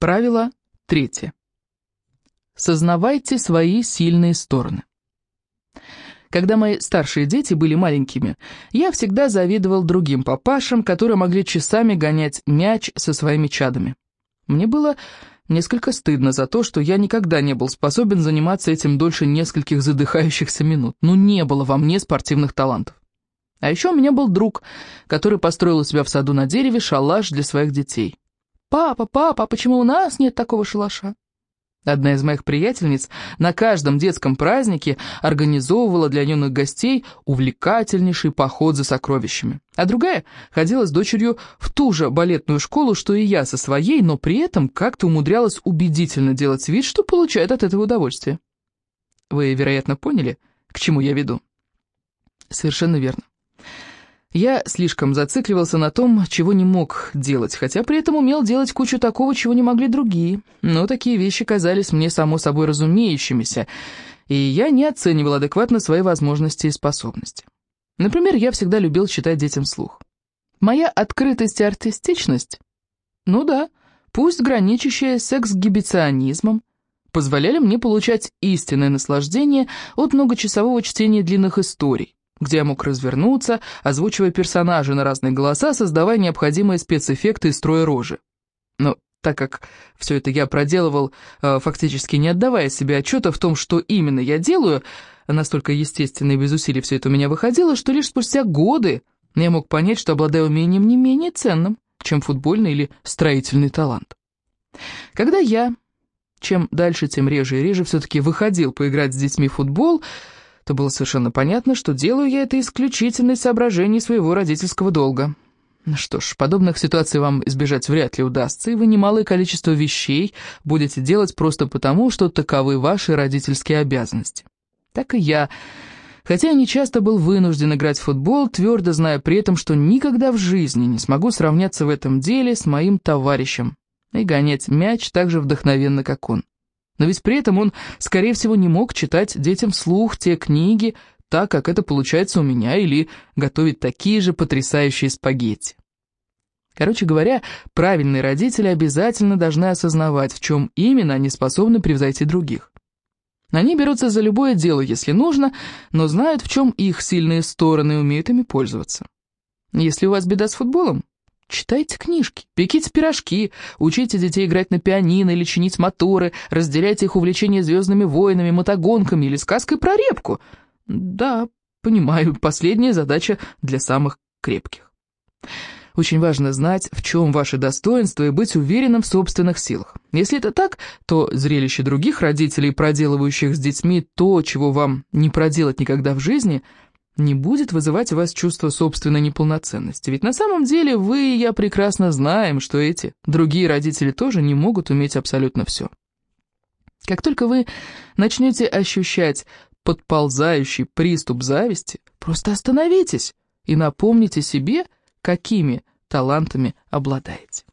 Правило третье. Сознавайте свои сильные стороны. Когда мои старшие дети были маленькими, я всегда завидовал другим папашам, которые могли часами гонять мяч со своими чадами. Мне было несколько стыдно за то, что я никогда не был способен заниматься этим дольше нескольких задыхающихся минут. Ну, не было во мне спортивных талантов. А еще у меня был друг, который построил у себя в саду на дереве шалаш для своих детей. «Папа, папа, а почему у нас нет такого шалаша?» Одна из моих приятельниц на каждом детском празднике организовывала для юных гостей увлекательнейший поход за сокровищами. А другая ходила с дочерью в ту же балетную школу, что и я со своей, но при этом как-то умудрялась убедительно делать вид, что получает от этого удовольствие. Вы, вероятно, поняли, к чему я веду? Совершенно верно. Я слишком зацикливался на том, чего не мог делать, хотя при этом умел делать кучу такого, чего не могли другие. Но такие вещи казались мне само собой разумеющимися, и я не оценивал адекватно свои возможности и способности. Например, я всегда любил читать детям вслух. Моя открытость и артистичность, ну да, пусть граничащая с эксгибиционизмом, позволяли мне получать истинное наслаждение от многочасового чтения длинных историй где я мог развернуться, озвучивая персонажей на разные голоса, создавая необходимые спецэффекты и строя рожи. Но так как все это я проделывал, э, фактически не отдавая себе отчета в том, что именно я делаю, настолько естественно и без усилий все это у меня выходило, что лишь спустя годы я мог понять, что обладаю умением не менее ценным, чем футбольный или строительный талант. Когда я, чем дальше, тем реже и реже, все-таки выходил поиграть с детьми в футбол, то было совершенно понятно, что делаю я это исключительно из соображений своего родительского долга. Что ж, подобных ситуаций вам избежать вряд ли удастся, и вы немалое количество вещей будете делать просто потому, что таковы ваши родительские обязанности. Так и я, хотя я не часто был вынужден играть в футбол, твердо зная при этом, что никогда в жизни не смогу сравняться в этом деле с моим товарищем и гонять мяч так же вдохновенно, как он. Но ведь при этом он, скорее всего, не мог читать детям вслух те книги, так как это получается у меня, или готовить такие же потрясающие спагетти. Короче говоря, правильные родители обязательно должны осознавать, в чем именно они способны превзойти других. Они берутся за любое дело, если нужно, но знают, в чем их сильные стороны и умеют ими пользоваться. Если у вас беда с футболом, Читайте книжки, пеките пирожки, учите детей играть на пианино или чинить моторы, разделяйте их увлечение звездными войнами, мотогонками или сказкой про репку. Да, понимаю, последняя задача для самых крепких. Очень важно знать, в чем ваши достоинства и быть уверенным в собственных силах. Если это так, то зрелище других родителей, проделывающих с детьми то, чего вам не проделать никогда в жизни – не будет вызывать у вас чувство собственной неполноценности. Ведь на самом деле вы и я прекрасно знаем, что эти другие родители тоже не могут уметь абсолютно все. Как только вы начнете ощущать подползающий приступ зависти, просто остановитесь и напомните себе, какими талантами обладаете.